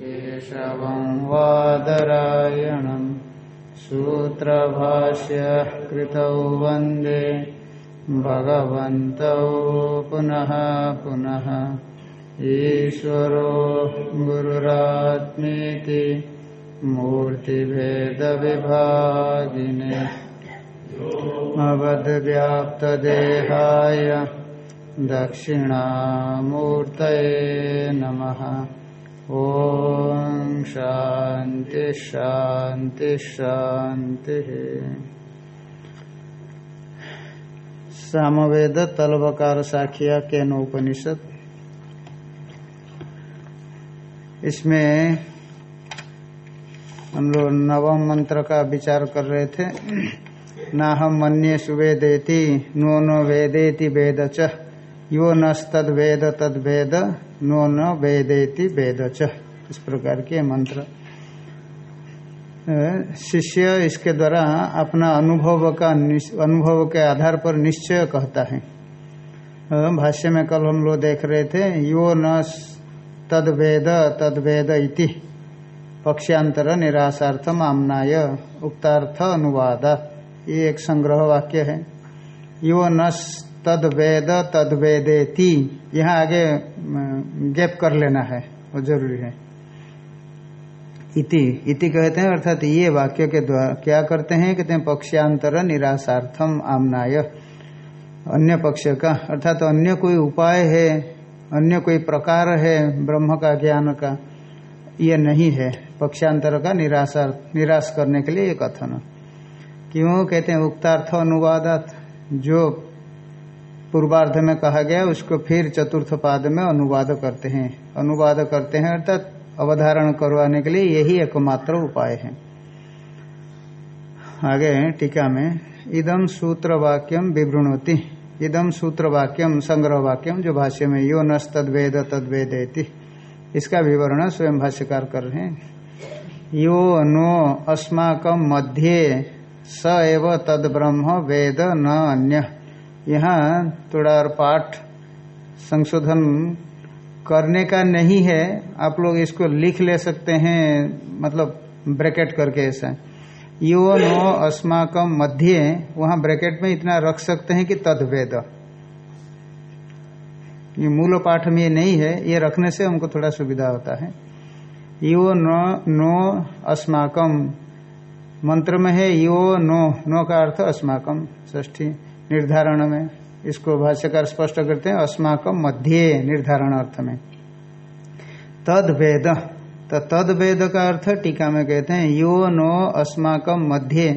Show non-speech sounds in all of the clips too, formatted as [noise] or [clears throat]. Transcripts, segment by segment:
केशवं वादरायणम् सूत्रभाष्य कृतौ वंदे। भगवन्तौ पुनः पुनः। ईश्वरो गुरुरात्मेति मूर्तिभेदविभागिने। अवद्व्याप्तदेहाय दक्षिणामूर्तये नमः। ॐ शान्ति शान्ति, शान्तिः। सामवेद तलवकार साखिया के उपनिषद इसमें हम लोग नवम मंत्र का विचार कर रहे थे। ना हम मन्ये सुवेदेति, नो नो वेदेति वेद च यो नद वेद तद वेद नो न वेदेति वेद च। इस प्रकार के मंत्र। शिष्य इसके द्वारा अपना अनुभव का अनुभव के आधार पर निश्चय कहता है। भाष्य में कल हम लोग देख रहे थे, यो न तद वेद तद वेद इति। पक्षांतर निराशार्थम आमनाय, उक्तार्थ अनुवाद। ये एक संग्रह वाक्य है। यो न तद वेद तद वेदेति यहाँ आगे गैप कर लेना है, वो ज़रूरी है। इति इति कहते हैं, अर्थात ये वाक्य के द्वारा क्या करते हैं? कहते हैं पक्षांतर निराशार्थम आमनाय। अन्य पक्ष का, अर्थात अन्य कोई उपाय है, अन्य कोई प्रकार है, ब्रह्म का, ज्ञान का, ये नहीं है। पक्षांतर का निराशा, निराश करने के लिए ये कथन। क्यों? कहते हैं, उक्तार्थ अनुवादात। जो पूर्वार्ध में कहा गया, उसको फिर चतुर्थ पाद में अनुवाद करते हैं। अनुवाद करते हैं अर्थात अवधारण करवाने के लिए यही एकमात्र उपाय है। आगे टीका में इदम सूत्र वाक्यम विवृणोति। इदम सूत्र वाक्यम संग्रह वाक्यम जो भाष्य में यो न तद्वेद इसका विवरण स्वयं भाष्यकार कर रहे हैं। यो नो अस्माकम मध्ये स एव तद ब्रह्म वेद न अन्य। यहाँ थोड़ा और पाठ संशोधन करने का नहीं है। आप लोग इसको लिख ले सकते हैं मतलब ब्रैकेट करके ऐसा। यो नो अस्माकम मध्य, वहाँ ब्रैकेट में इतना रख सकते हैं कि तद वेद ये मूल पाठ में ये नहीं है, ये रखने से हमको थोड़ा सुविधा होता है। यो नो नो अस्माकम मंत्र में है यो नो नो का अर्थ अस्माकम ष्ठी निर्धारण में। इसको भाष्यकार स्पष्ट करते हैं, अस्माक मध्य निर्धारण अर्थ में। तद वेद तो तद वेद का अर्थ टीका में कहते हैं, यो नो अस्माकम मध्य।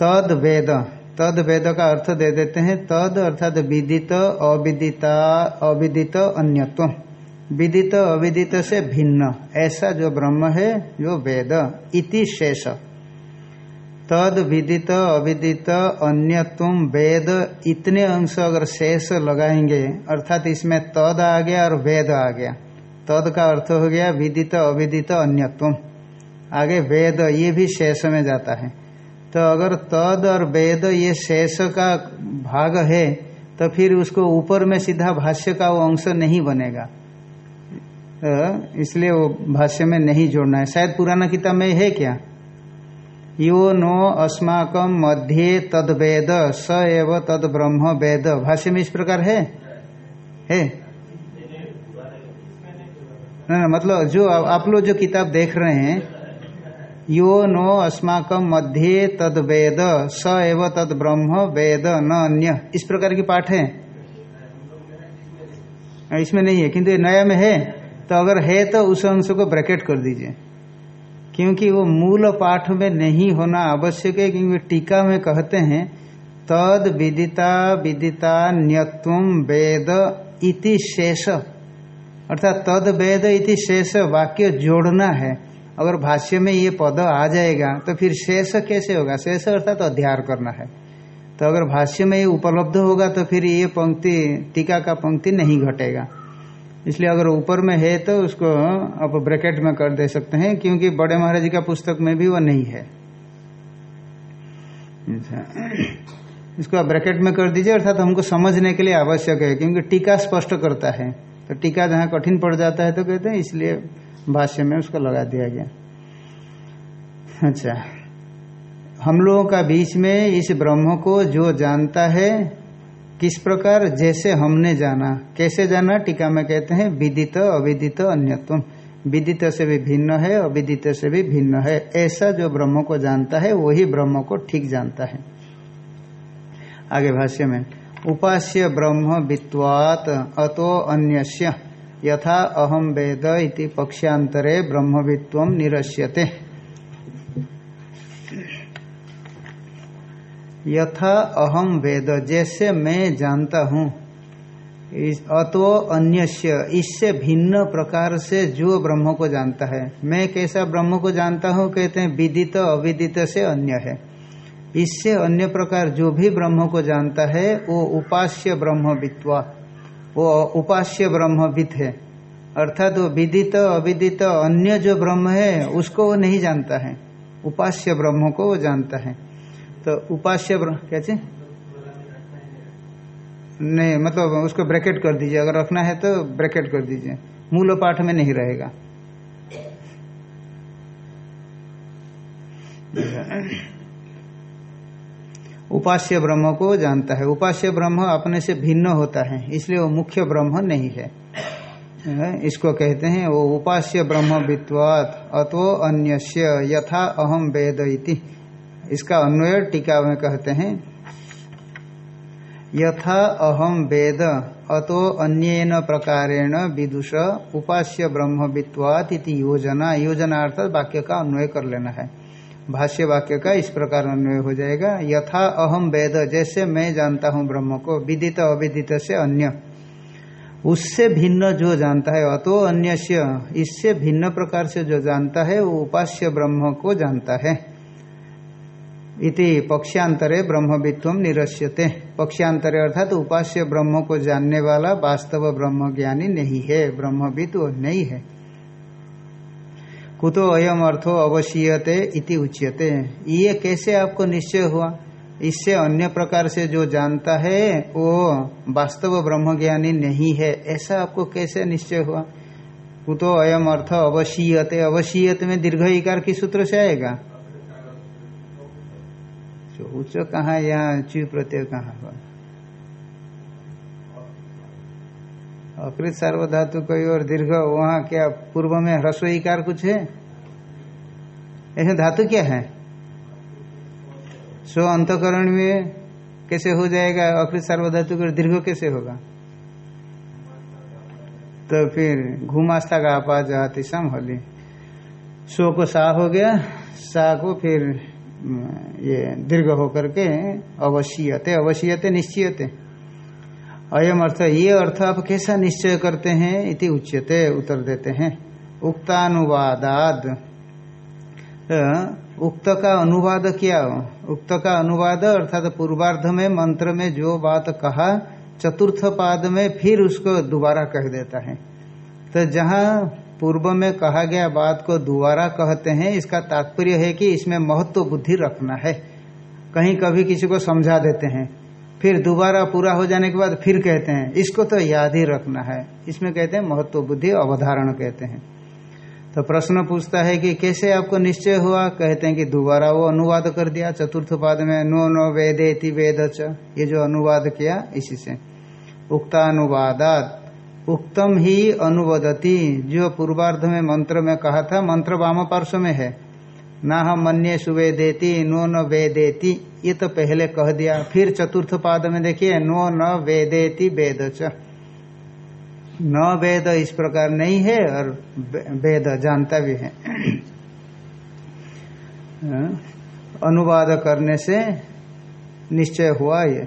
तद वेद तद वेद का अर्थ दे देते हैं, तद अर्थात विदित, अविदिता, अविदित अन्यत्व। विदित, अविदित से भिन्न, ऐसा जो ब्रह्म है जो वेद, इति शेष। तद विदित अविदित अन्यत्व वेद इतने अंश अगर शेष लगाएँगे, अर्थात इसमें तद आ गया और वेद आ गया। तद का अर्थ हो गया विदित अविदित अन्यत्व। आगे वेद ये भी शेष में जाता है। तो अगर तद और वेद ये शेष का भाग है तो फिर उसको ऊपर में सीधा भाष्य का वो अंश नहीं बनेगा। तो इसलिए वो भाष्य में नहीं जोड़ना है। शायद पुराना किताब में है क्या? यो नो अस्माकम मध्य तद वेद स एव तद ब्रह्म वेद। भाष्य में इस प्रकार है? है? ना मतलब जो आप लोग जो किताब देख रहे हैं यो नो अस्माक मध्य तद वेद स एव तद ब्रह्म वेद, न अन्य। इस प्रकार की पाठ है? इसमें नहीं है, किंतु नया में है तो अगर है तो उस अंश को ब्रैकेट कर दीजिए। क्योंकि वो मूल पाठ में नहीं होना आवश्यक है, क्योंकि टीका में कहते हैं, तद विदिता विदिता न्यत्वम वेद इति शेष। अर्थात तद वेद इति शेष वाक्य जोड़ना है। अगर भाष्य में ये पद आ जाएगा तो फिर शेष कैसे होगा? शेष अर्थात तो अध्यार करना है। तो अगर भाष्य में ये उपलब्ध होगा तो फिर ये पंक्ति, टीका का पंक्ति नहीं घटेगा। इसलिए अगर ऊपर में है तो उसको आप ब्रैकेट में कर दे सकते हैं, क्योंकि बड़े महाराज का पुस्तक में भी वो नहीं है। इसको आप ब्रैकेट में कर दीजिए, अर्थात तो हमको समझने के लिए आवश्यक है, क्योंकि टीका स्पष्ट करता है। तो टीका जहाँ कठिन पड़ जाता है तो कहते हैं, इसलिए भाष्य में उसको लगा दिया गया। अच्छा। हम लोगों का बीच में इस ब्रह्म को जो जानता है किस प्रकार? जैसे हमने जाना। कैसे जाना? टीका में कहते हैं, विदित, अविदित, अन्यत्व। विदित से भी भिन्न है, अविदित से भी भिन्न है। ऐसा जो ब्रह्म को जानता है, वही ब्रह्म को ठीक जानता है। आगे भाष्य में, उपास्य ब्रह्म वित्वात अतो अन्यस्य। यथा अहम वेद इति पक्षांतरे ब्रह्मवित्व निरस्यते। यथा अहम वेद, जैसे मैं जानता हूँ। अतो अन्यस्य, इससे भिन्न प्रकार से जो ब्रह्म को जानता है। मैं कैसा ब्रह्म को जानता हूँ? कहते हैं, विदित, अविदित से अन्य है। इससे अन्य प्रकार जो भी ब्रह्म को जानता है, वो उपास्य ब्रह्म वित्वा वो उपास्य ब्रह्मविद है। अर्थात वो विदित, अविदित, अन्य जो ब्रह्म है, उसको वो नहीं जानता है। उपास्य ब्रह्म को वो जानता है। तो उपास्य क्या चीज़? नहीं मतलब उसको ब्रैकेट कर दीजिए। अगर रखना है तो ब्रैकेट कर दीजिए। मूल पाठ में नहीं रहेगा। उपास्य ब्रह्म को जानता है। उपास्य ब्रह्म अपने से भिन्न होता है, इसलिए वो मुख्य ब्रह्म नहीं है। इसको कहते हैं, वो उपास्य ब्रह्म वित्वात अतो अन्य यथा अहम वेद इति। इसका अन्वय टीका में कहते हैं, यथा अहम वेद अतो अन्यन प्रकारेण विदुष उपास्य ब्रह्म वित्वात इति योजना योजना अर्थात वाक्य का अन्वय कर लेना है। भाष्य वाक्य का इस प्रकार अन्वय हो जाएगा, यथा अहम वेद, जैसे मैं जानता हूँ ब्रह्म को, विदित अविदित से अन्य। उससे भिन्न जो जानता है, अतो अन्य इससे भिन्न प्रकार से जो जानता है, वो उपास्य ब्रह्म को जानता है। इति पक्षांतरे ब्रह्मवित्व निरस्यते। पक्षांतरे अर्थात उपास्य ब्रह्म को जानने वाला वास्तव ब्रह्म ज्ञानी नहीं है, ब्रह्मविद नहीं है। कुतो अयम अर्थो अवशीयते इति उच्यते। ये कैसे आपको निश्चय हुआ? इससे अन्य प्रकार से जो जानता है, वो वास्तव ब्रह्म ज्ञानी नहीं है। ऐसा आपको कैसे निश्चय हुआ? कुतो अयम अर्थ अवशीयते। अवशीयत में दीर्घ इकार की सूत्र से आएगा। उच्च कहा, यहाँ च्यू प्रत्यय कहाँ हुआ? अकृत सार्वधातु कोई और दीर्घ, वहाँ क्या पूर्व में ह्रस्व इकार कुछ है? ऐसे धातु क्या है? स्व अंतकरण में कैसे हो जाएगा? अकृत सार्वधातु का दीर्घ कैसे होगा? तो फिर घुमास्ता का आपा जाती संभली स्व को सा हो गया, सा को फिर ये दीर्घ होकर के अवश्यते अवश्यते निश्चयते। अयम अर्थ, ये अर्थ आप कैसा निश्चय करते हैं इति उच्यते, उत्तर देते हैं। उक्तानुवादाद। तो उक्त का अनुवाद क्या? उक्त का अनुवाद अर्थात पूर्वार्ध में, मंत्र में जो बात कहा, चतुर्थ पाद में फिर उसको दोबारा कह देता है। तो जहाँ पूर्व में कहा गया बात को दोबारा कहते हैं, इसका तात्पर्य है कि इसमें महत्व बुद्धि रखना है। कहीं कभी किसी को समझा देते हैं, फिर दोबारा पूरा हो जाने के बाद फिर कहते हैं, इसको तो याद ही रखना है। इसमें कहते हैं महत्व बुद्धि अवधारण कहते हैं। तो प्रश्न पूछता है कि कैसे आपको निश्चय हुआ? कहते हैं कि दोबारा वो अनुवाद कर दिया, चतुर्थ पाद में, नो नो वेदेति वेद ये जो अनुवाद किया, इसी से। उक्ता उक्तानुवादात। उक्तम ही अनुवदती। जो पूर्वार्ध में मंत्र में कहा था, मंत्र वाम पार्श्व में है। ना हम मन्य सुवे देती नो न वे देती ये तो पहले कह दिया। फिर चतुर्थ पाद में देखिए, नो न वेदेति वेद च न वेद इस प्रकार नहीं है, और वेद जानता भी है। अनुवाद करने से निश्चय हुआ ये।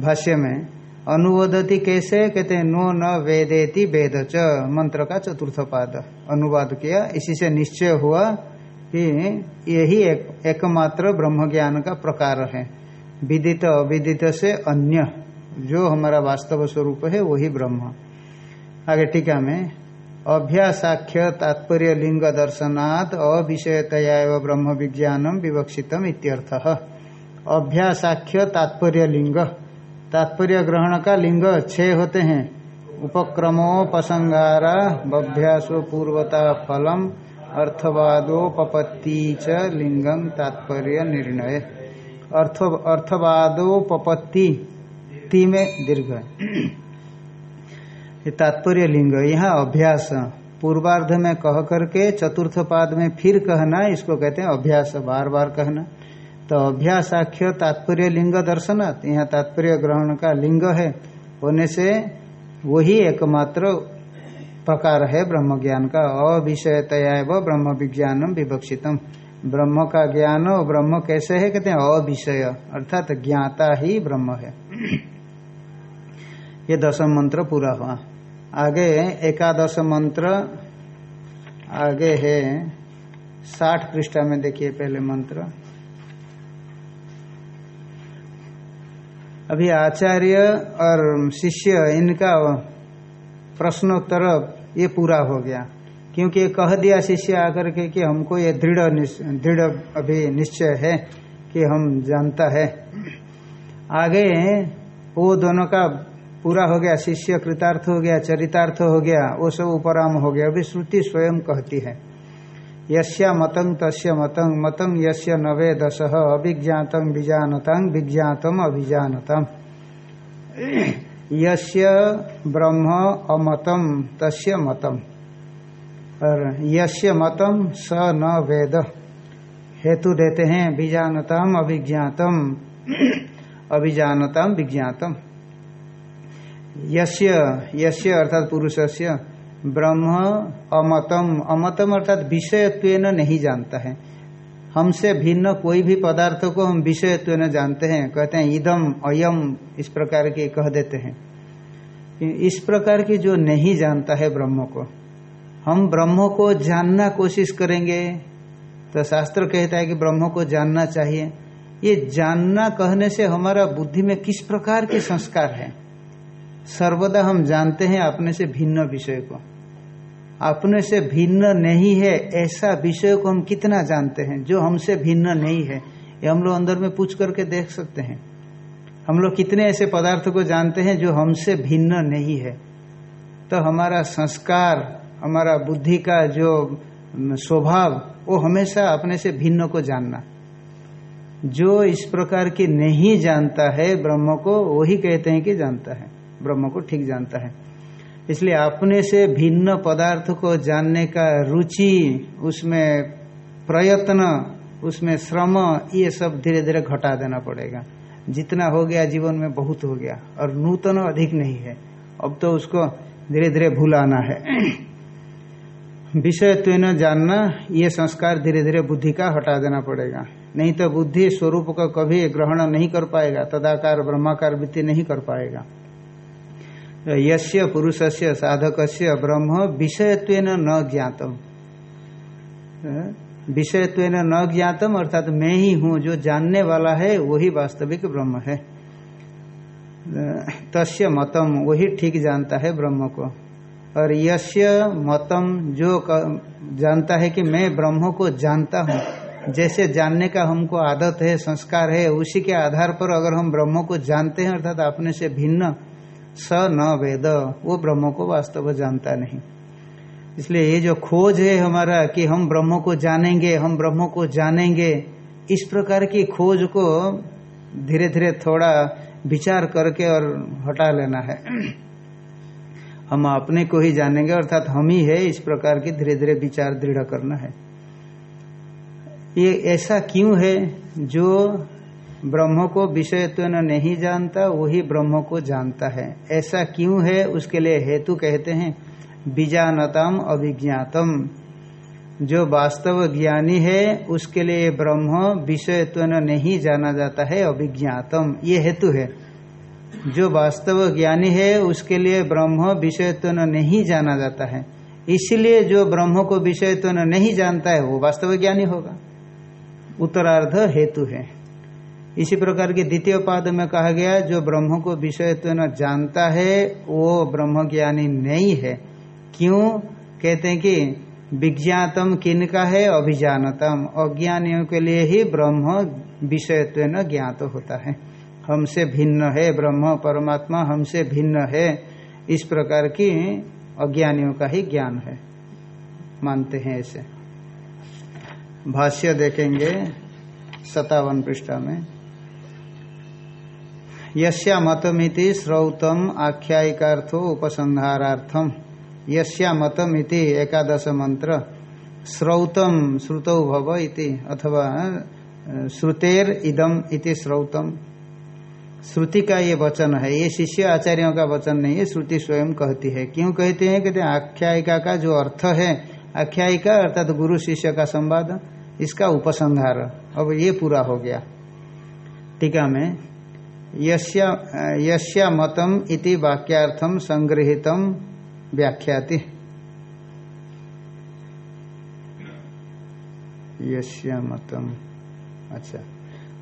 भाष्य में अनुवदती कैसे? कहते हैं नो न वेदेति वेद च मंत्र का चतुर्थ पाद। अनुवाद किया। इसी से निश्चय हुआ कि यही एक, एकमात्र ब्रह्म ज्ञान का प्रकार है। विदित अविदित से अन्य जो हमारा वास्तव स्वरूप है वही ब्रह्म। आगे टीका में अभ्यासाख्य तात्पर्य लिंग दर्शनात् अविषयतया ब्रह्म विज्ञानम विवक्षितम इत्यर्थ। अभ्यासाख्य तात्पर्य लिंग। तात्पर्य ग्रहण का लिंग छह होते हैं। उपक्रमोपसंगारा बभ्यासो पूर्वता फलम अर्थवादोपत्ति च लिंगम तात्पर्य निर्णय। अर्थ अर्थवादोपत्ति ती में दीर्घ। [clears throat] तात्पर्य लिंग, यहाँ अभ्यास। पूर्वार्ध में कह करके चतुर्थ पाद में फिर कहना, इसको कहते हैं अभ्यास बार बार कहना। तो अभ्यासाख्य तात्पर्य लिंग दर्शनात्। यहाँ तात्पर्य ग्रहण का लिंग है। होने से वही एकमात्र प्रकार है ब्रह्म ज्ञान का। अविषयतया व ब्रह्म विज्ञानम विवक्षितम। ब्रह्म का ज्ञान और ब्रह्म कैसे है? कहते हैं, अविषय। अर्थात ज्ञाता ही ब्रह्म है। ये दसम मंत्र पूरा हुआ। आगे एकादश मंत्र। आगे है साठ पृष्ठा में देखिए पहले मंत्र। अभी आचार्य और शिष्य इनका प्रश्नोत्तर ये पूरा हो गया। क्योंकि कह दिया शिष्य आकर के कि हमको ये दृढ़ दृढ़ अभी निश्चय है कि हम जानता है। आगे वो दोनों का पूरा हो गया, शिष्य कृतार्थ हो गया, चरितार्थ हो गया, वो सब उपराम हो गया। अभी श्रुति स्वयं कहती है। यश्या मतंग तस्य मतंग मतंग यश्य नवे दश अभिज्ञातम बीजानतंग विज्ञातम अभिजानतम। यश्य ब्रह्म अमतम, तस्य मतम। और यश्य मतम, स न वेद। हेतु देते हैं बीजानतम अभिज्ञातम। अभिजानतम, विज्ञातम। यश्य यश्य अर्थात पुरुषस्य ब्रह्म अमतम। अमतम अर्थात विषयत्व नहीं जानता है। हमसे भिन्न कोई भी पदार्थ को हम विषयत्व जानते हैं। कहते हैं, इदम, अयम, इस प्रकार के कह देते हैं। इस प्रकार की जो नहीं जानता है ब्रह्म को, हम ब्रह्म को जानना कोशिश करेंगे। तो शास्त्र कहता है कि ब्रह्म को जानना चाहिए। ये जानना कहने से हमारा बुद्धि में किस प्रकार के संस्कार है? सर्वदा हम जानते हैं अपने से भिन्न विषय को। अपने से भिन्न नहीं है, ऐसा विषय को हम कितना जानते हैं? जो हमसे भिन्न नहीं है, ये हम लोग अंदर में पूछ करके देख सकते हैं। हम लोग कितने ऐसे पदार्थ को जानते हैं जो हमसे भिन्न नहीं है? तो हमारा संस्कार, हमारा बुद्धि का जो स्वभाव, वो हमेशा अपने से भिन्न को जानना। जो इस प्रकार की नहीं जानता है ब्रह्म को वही कहते हैं कि जानता है। ब्रह्म को ठीक जानता है। इसलिए अपने से भिन्न पदार्थ को जानने का रुचि, उसमें प्रयत्न, उसमें श्रम, ये सब धीरे धीरे घटा देना पड़ेगा। जितना हो गया जीवन में बहुत हो गया, और नूतन अधिक नहीं है। अब तो उसको धीरे धीरे भूलाना है। [clears throat] विषय तो जानना, ये संस्कार धीरे धीरे बुद्धि का हटा देना पड़ेगा। नहीं तो बुद्धि स्वरूप का कभी ग्रहण नहीं कर पाएगा, तदाकार ब्रह्माकार वृत्ति नहीं कर पाएगा। यस्य पुरुषस्य साधकस्य ब्रह्म विषयत्व न ज्ञातम। विषयत्व न ज्ञातम, अर्थात मैं ही हूँ, जो जानने वाला है, वही वास्तविक ब्रह्म है। तस्य मतम, वही ठीक जानता है ब्रह्म को। और यस्य मतम, जो जानता है कि मैं ब्रह्म को जानता हूँ, जैसे जानने का हमको आदत है, संस्कार है, उसी के आधार पर अगर हम ब्रह्म को जानते हैं, अर्थात अपने से भिन्न स न वेद, वो ब्रह्म को वास्तव जानता नहीं। इसलिए ये जो खोज है हमारा कि हम ब्रह्म को जानेंगे, हम ब्रह्म को जानेंगे, इस प्रकार की खोज को धीरे धीरे थोड़ा विचार करके और हटा लेना है। हम अपने को ही जानेंगे, अर्थात हम ही है इस प्रकार की धीरे धीरे विचार दृढ़ करना है। ये ऐसा क्यों है जो ब्रह्म को विषयत्व नहीं जानता, वही ब्रह्म को जानता है। ऐसा क्यों है? उसके लिए हेतु कहते हैं, बीजानतम अभिज्ञातम। जो वास्तव ज्ञानी है, उसके लिए ब्रह्म विषयत्व नहीं जाना जाता है, अभिज्ञातम। ये हेतु है। जो वास्तव ज्ञानी है, उसके लिए ब्रह्म विषयत्व नहीं जाना जाता है। इसलिए जो ब्रह्म को विषयत्व नहीं जानता है, वो वास्तव ज्ञानी होगा। उत्तरार्ध हेतु है। इसी प्रकार के द्वितीय पाद में कहा गया, जो ब्रह्म को विषयत्व न जानता है, वो ब्रह्म ज्ञानी नहीं है। क्यों? कहते हैं कि विज्ञातम किन का है? अभिजानतम। अज्ञानियों के लिए ही ब्रह्म विषयत्व न ज्ञात होता है। हमसे भिन्न है ब्रह्म, परमात्मा हमसे भिन्न है। इस प्रकार की अज्ञानियों का ही ज्ञान है। मानते हैं ऐसे भाष्य देखेंगे सतावन पृष्ठा में। यश्या मतमिति श्रौतम आख्यायिकार्थो उपसंहारार्थम। यश्या मतमिति एकादश मंत्र श्रौतम श्रुतौ भव इति अथवा श्रुतेर इदम इति श्रौतम श्रुति का ये वचन है, ये शिष्य आचार्यों का वचन नहीं है, श्रुति स्वयं कहती है। क्यों कहते हैं? कहते आख्यायिका का जो अर्थ है, आख्यायिका अर्थात गुरु शिष्य का संवाद, इसका उपसंहार। अब ये पूरा हो गया। टीका में यश्या मतम इति वाक्यार्थम संग्रहितम व्याख्याति। यश्या मतम अच्छा।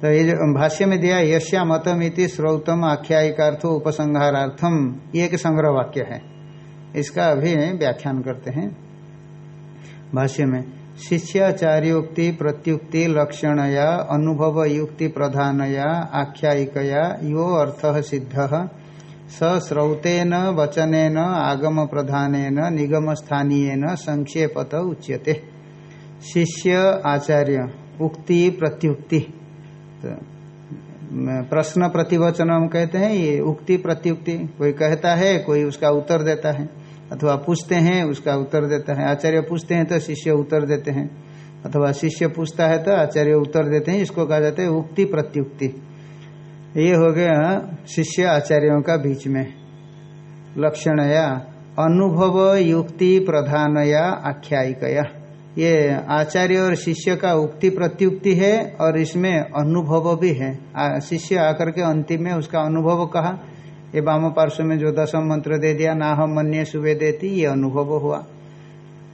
तो ये जो भाष्य में दिया यश्या मतम इति श्रोतम आख्यायिकार्थो उपसंहारार्थम ये एक संग्रह वाक्य है। इसका अभी व्याख्यान करते हैं। भाष्य में शिष्याचार्योक्ति, प्रत्युक्ति, लक्षणया अनुभव युक्ति प्रधानया, आख्यायिकया, यो अर्थ सिद्ध। सश्रौतेन वचनेन आगम प्रधानेन निगम स्थानीय संक्षेपत उच्यते। शिष्य, आचार्य, उक्ति, प्रत्युक्ति। तो प्रश्न प्रतिवचन हम कहते हैं, ये उक्ति, प्रत्युक्ति, कोई कहता है, कोई उसका उत्तर देता है। अथवा पूछते हैं, उसका उत्तर देता है। आचार्य पूछते हैं तो शिष्य उत्तर देते हैं। अथवा शिष्य पूछता है तो आचार्य उत्तर देते हैं, इसको कहा जाता है उक्ति प्रत्युक्ति। ये हो गया शिष्य आचार्यों का बीच में। लक्षण या अनुभव युक्ति प्रधान या आख्यायिकया। ये आचार्य और शिष्य का उक्ति प्रत्युक्ति है और इसमें अनुभव भी है। शिष्य आकर के अंतिम में उसका अनुभव कहा ये वाम पार्श्व में जो दसम मंत्र दे दिया ना हम मन्य सुबह देती, ये अनुभव हुआ।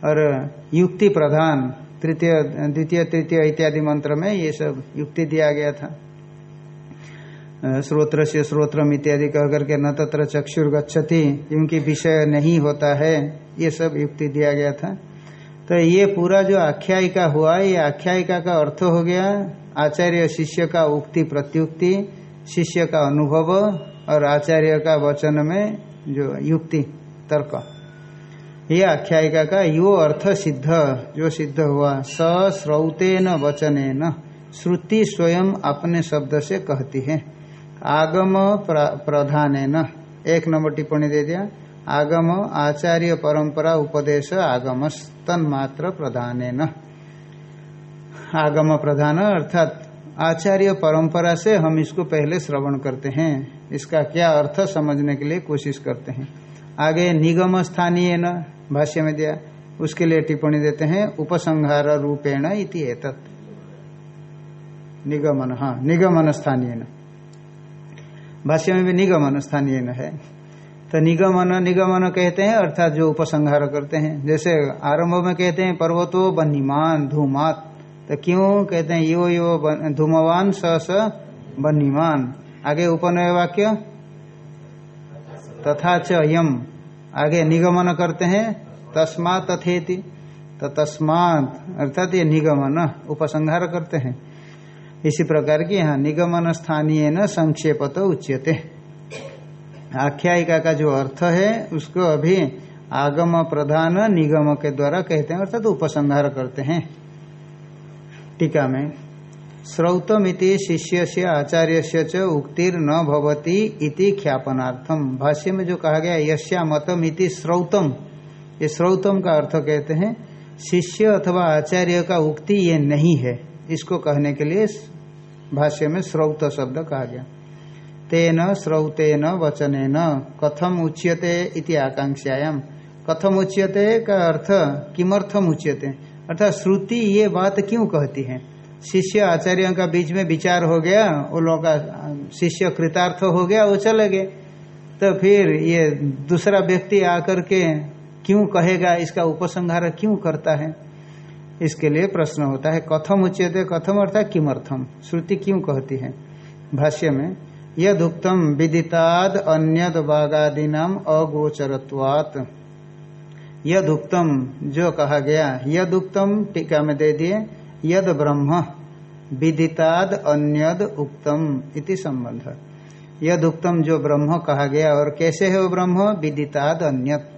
और युक्ति प्रधान, तृतीय, द्वितीय, तृतीय इत्यादि मंत्र में ये सब युक्ति दिया गया था। श्रोत्र से श्रोत्रम इत्यादि कह करके न तत्र चक्षुर गच्छति, क्योंकि विषय नहीं होता है, ये सब युक्ति दिया गया था। तो ये पूरा जो आख्यायिका हुआ, ये आख्यायिका का अर्थ हो गया, आचार्य शिष्य का उक्ति प्रत्युक्ति, शिष्य का अनुभव और आचार्य का वचन में जो युक्ति, तर्क, ये आख्यायिका का यो अर्थ सिद्ध, जो सिद्ध हुआ सश्रौतेन वचन श्रुति स्वयं अपने शब्द से कहती है। आगम प्रधान एक नंबर टिप्पणी दे दिया। आगम, आचार्य परंपरा, उपदेश आगम तन्मात्र प्रधान आगम प्रधान, अर्थात आचार्य परंपरा से हम इसको पहले श्रवण करते हैं। इसका क्या अर्थ समझने के लिए कोशिश करते हैं। आगे निगम स्थानीय न, भाष्य में दिया। उसके लिए टिप्पणी देते हैं, उपसंहार रूपेण इति एतत्। निगमन हाँ निगमन स्थानीय भाष्य में भी निगमन स्थानीय है। तो निगमन निगमन कहते हैं, अर्थात जो उपसंहार करते हैं। जैसे आरंभ में कहते हैं, पर्वतो बनीमान धूमात। तो क्यों कहते हैं, यो यो धूमवान स स बनीमान आगे उपनय वाक्य? तथा च यम। आगे निगमन करते हैं तस्मा तथेति। तो तस्मात, अर्थात ये निगमन, उपसंहार करते हैं। इसी प्रकार की यहाँ निगमन स्थानीय न संक्षेप तो उच्यते। आख्यायिका का जो अर्थ है, उसको अभी आगम प्रधान निगम के द्वारा कहते हैं, अर्थात उपसंहार करते हैं। टीका में, श्रौतमिति शिष्य से आचार्य से च उक्तिर न भवती इति ख्यापनार्थम भाष्य में जो कहा गया यश्या मतम इति श्रौतम। ये श्रौतम का अर्थ कहते हैं, शिष्य अथवा आचार्य का उक्ति ये नहीं है। इसको कहने के लिए भाष्य में श्रौत शब्द कहा गया। तेन श्रौतेन वचनेन कथम उच्यते इति आकांक्षायाम कथम उच्यते का अर्थ, किमर्थम उच्यते? अर्थात श्रुति ये बात क्यों कहती है? शिष्य आचार्यों का बीच में विचार हो गया, वो लोग शिष्य कृतार्थ हो गया, वो चले गए। तो फिर ये दूसरा व्यक्ति आकर के क्यों कहेगा, इसका उपसंहार क्यों करता है? इसके लिए प्रश्न होता है, कथम उच्चते कथम अर्थात किमर्थम? श्रुति क्यों कहती है? भाष्य में यद उत्तम विदिताद अन्य बागादीनाम अगोचरत्वात्। यद उक्तम जो कहा गया यद उक्तम टीका में दे दिए, यद ब्रह्म, विदिताद अन्यद उक्तम, इति संबंध। यद उक्तम जो ब्रह्म कहा गया, और कैसे है वो ब्रह्म? विदिताद अन्यत।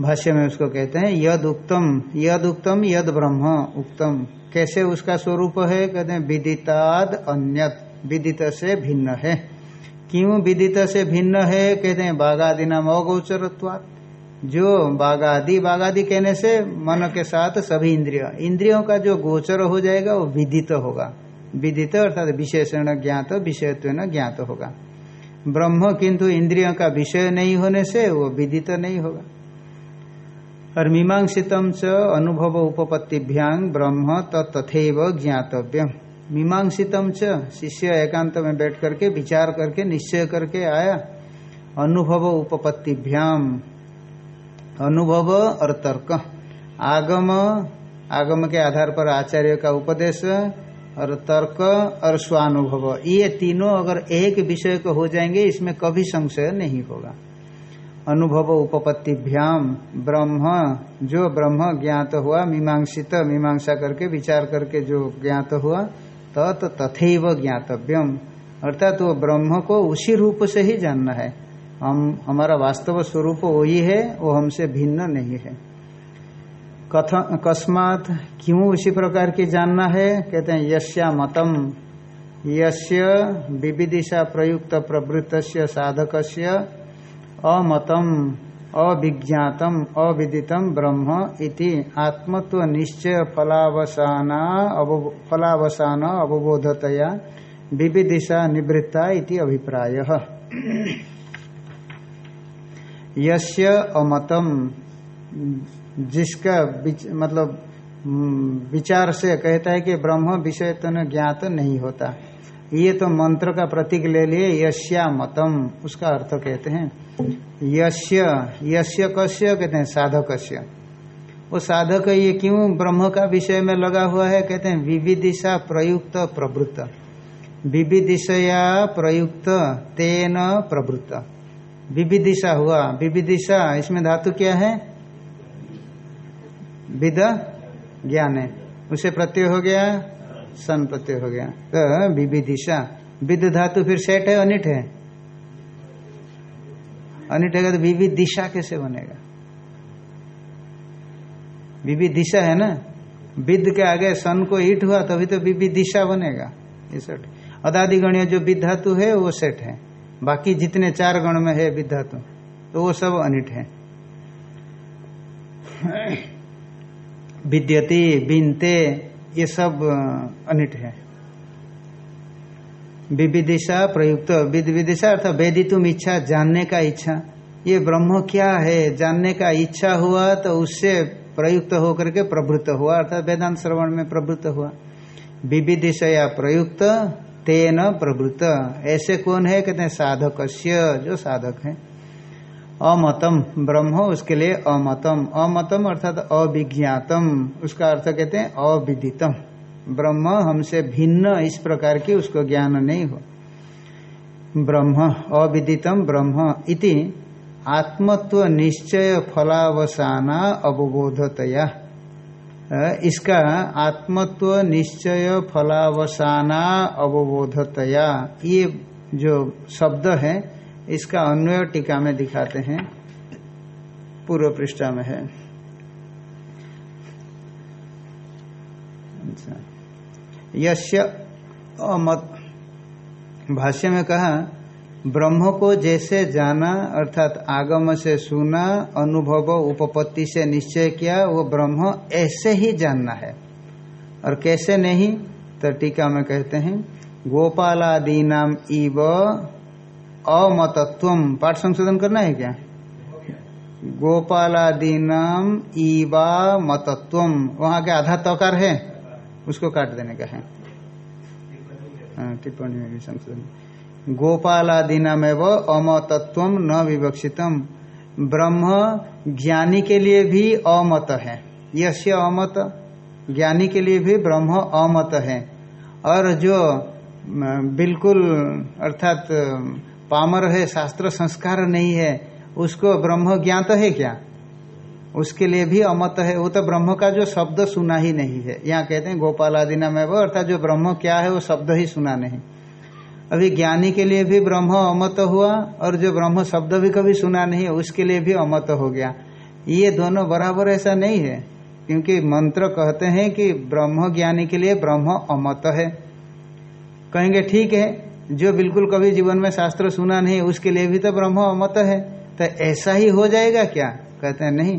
भाष्य में उसको कहते हैं यद उक्तम यद उक्तम यद ब्रह्म उक्तम। कैसे उसका स्वरूप है? कहते हैं, विदिताद अन्यत। विदित से भिन्न है। क्यों विदित से भिन्न है? कहते हैं बागादि नाम अगोचरत्वात् जो बागादि बागादि कहने से मन के साथ सभी इंद्रिय, इंद्रियों का जो गोचर हो जाएगा, वो विदित होगा। विदित अर्थात विशेषण ज्ञात, विषयत्व ज्ञात होगा। ब्रह्म किंतु इंद्रियों का विषय नहीं होने से वो विदित नहीं होगा। और मीमांसितम च अनुभव उपपत्तिभ्यांग ब्रह्म तथैव ज्ञातव्य मीमांसितम च शिष्य एकांत में बैठ करके, विचार करके, निश्चय करके आया। अनुभव उपपत्तिभ्याम अनुभव और तर्क। आगम आगम के आधार पर आचार्य का उपदेश और तर्क और स्वानुभव। ये तीनों अगर एक विषय को हो जाएँगे, इसमें कभी संशय नहीं होगा। अनुभव उपपत्तिभ्याम, ब्रह्म, जो ब्रह्म ज्ञात हुआ, मीमांसित, मीमांसा करके, विचार करके जो ज्ञात हुआ, तत् तथैव ज्ञातव्यम। अर्थात वो ब्रह्म को उसी रूप से ही जानना है। हम, हमारा वास्तव स्वरूप वही है, वो हमसे भिन्न नहीं है। कथ अकस्मात क्यों उसी प्रकार की जानना है? कहते हैं यश्या मतम। यश्य विविदिशा प्रयुक्त प्रवृत्त साधकस्य अमतम अभिज्ञातम अविदितम ब्रह्म इति आत्मत्व निश्चय फलावसाना फलावसान अवबोधतया विविदिशा निवृत्ता इति अभिप्राय। यस्य अमतम जिसका बिच, मतलब विचार से कहता है कि ब्रह्म विषय तो ज्ञात नहीं होता। ये तो मंत्र का प्रतीक ले लिए यश्या मतम उसका अर्थ कहते हैं। यश्य यश्य कश्य कहते हैं साधकस्य वो साधक ये क्यों ब्रह्म का विषय में लगा हुआ है? कहते हैं विविदिशा प्रयुक्त प्रवृत्त विविदिशया प्रयुक्त तेन प्रवृत्त विविदिशा हुआ। विविदिशा, इसमें धातु क्या है? विद ज्ञान है। उसे प्रत्यय हो गया, सन प्रत्यय हो गया। तो विविदिशा। विद धातु फिर सेट है, अनिट है। अनिट है तो विविध दिशा कैसे बनेगा? विविध दिशा है ना? विद के आगे सन को ईट हुआ, तभी तो विविध दिशा बनेगा। ये सेट। अदादिगणीय जो विद धातु है, वो सेट है। बाकी जितने चार गण में है विद धातु तो वो सब अनिट है। विद्यति बिनते ये सब अनिट है। विविदिशा प्रयुक्त विद विदिशा अर्थात वेदितुम इच्छा, जानने का इच्छा। ये ब्रह्म क्या है? जानने का इच्छा हुआ तो उससे प्रयुक्त होकर के प्रवृत्त हुआ, अर्थात वेदांत श्रवण में प्रवृत्त हुआ। विविदिशया प्रयुक्त तेन प्रवृत्त। ऐसे कौन है? कहते हैं साधक जो साधक है। अमतम, ब्रह्म, उसके लिए अमतम। अमतम अर्थात अविज्ञातम। उसका अर्थ कहते हैं, अविदितम। ब्रह्म हमसे भिन्न, इस प्रकार की उसको ज्ञान नहीं हो। ब्रह्म, अविदितम ब्रह्म इति आत्मत्व निश्चय फलावसाना अवबोधतया। इसका आत्मत्व, निश्चय, फलावसाना, अवबोधतया, ये जो शब्द है, इसका अन्वय टीका में दिखाते हैं। पूर्व पृष्ठा में है। अच्छा। यश्य अमत भाष्य में कहा ब्रह्म को जैसे जाना अर्थात आगम से सुना अनुभव उपपत्ति से निश्चय किया वो ब्रह्म ऐसे ही जानना है। और कैसे नहीं? तो टीका में कहते हैं गोपालादि नाम इव अमतत्व पाठ संशोधन करना है क्या? गोपालादीनाम ईवा मतत्व वहाँ के आधा तकार है उसको काट देने का है। हाँ, टिप्पणी में भी संशोधन। गोपालादीनाम एवं अमतत्व न विवक्षितम। ब्रह्म ज्ञानी के लिए भी अमत है। यश अमत, ज्ञानी के लिए भी ब्रह्म अमत है। और जो बिल्कुल, अर्थात, पामर है, शास्त्र संस्कार नहीं है, उसको ब्रह्म ज्ञात है क्या? उसके लिए भी अमत है। वो तो ब्रह्म का जो शब्द सुना ही नहीं है। यहाँ कहते हैं गोपाल आदि नाम है वो अर्थात जो ब्रह्म क्या है, वो शब्द ही सुना नहीं। अभी ज्ञानी के लिए भी ब्रह्म अमत हुआ और जो ब्रह्म शब्द भी कभी सुना नहीं, उसके लिए भी अमत हो गया। ये दोनों बराबर ऐसा नहीं है, क्योंकि मंत्र कहते हैं कि ब्रह्म ज्ञानी के लिए ब्रह्म अमत है। कहेंगे, ठीक है, जो बिल्कुल कभी जीवन में शास्त्र सुना नहीं, उसके लिए भी तो ब्रह्म अमत है। तो ऐसा ही हो जाएगा क्या? कहते हैं, नहीं,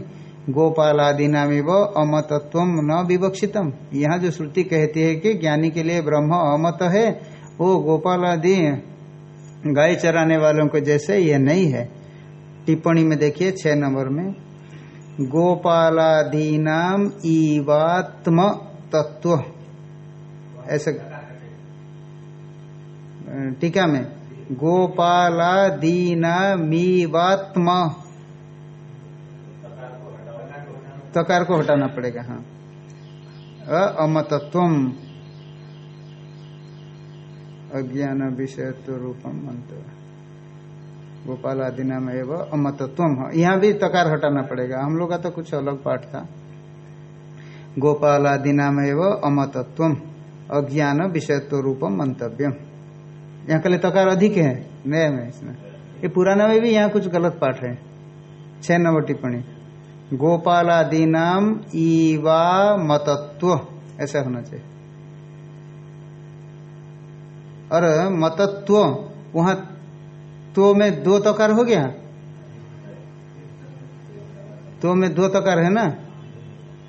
गोपाल आदि नाम वो अमतत्व न विवक्षितम। यहाँ जो श्रुति कहती है कि ज्ञानी के लिए ब्रह्म अमत है वो गोपाल आदि गाय चराने वालों को जैसे ये नहीं है। टिप्पणी में देखिए छह नंबर में गोपालादीनाम ईवात्म तत्व। ऐसे, टीका में, गोपालादीनामीवात्म। तकार को हटाना पड़ेगा हाँ। अमतत्व अज्ञान विषय रूपम मंत्र गोपाल आदि नाम एवं अमतत्व यहाँ भी तकार हटाना पड़ेगा। हम लोग का तो कुछ अलग पाठ था। गोपाल आदि नाम एवं अमतत्व अज्ञान विषयत्व रूपम मंतव्य यहाँ के लिए तकार अधिक है। नया में इसमें। ये पुराना में भी यहाँ कुछ गलत पाठ है। छह नंबर टिप्पणी। गोपाल आदि नाम ईवा मतत्व। ऐसा होना चाहिए। और मतत्व, वहाँ तो में दो तकार हो गया? तो में दो तकार है ना?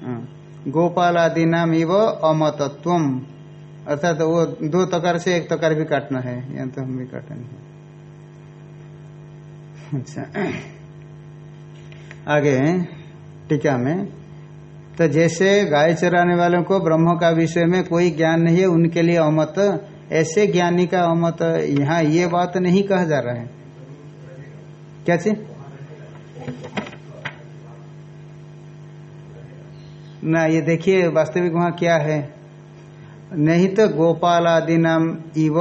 हाँ। गोपाल आदि नाम इव अमतत्व अर्थात तो वो दो तकार से एक तकार भी काटना है या तो हम भी काटेंगे। अच्छा। आगे, टीका में तो जैसे गाय चराने वालों को ब्रह्म का विषय में कोई ज्ञान नहीं है, उनके लिए अमत ऐसे ज्ञानी का अमत यहाँ ये बात नहीं कहा जा रहा है। क्या चीज़ ना, ये देखिए वास्तविक वहाँ क्या है। नहीं तो गोपाल आदि नाम इव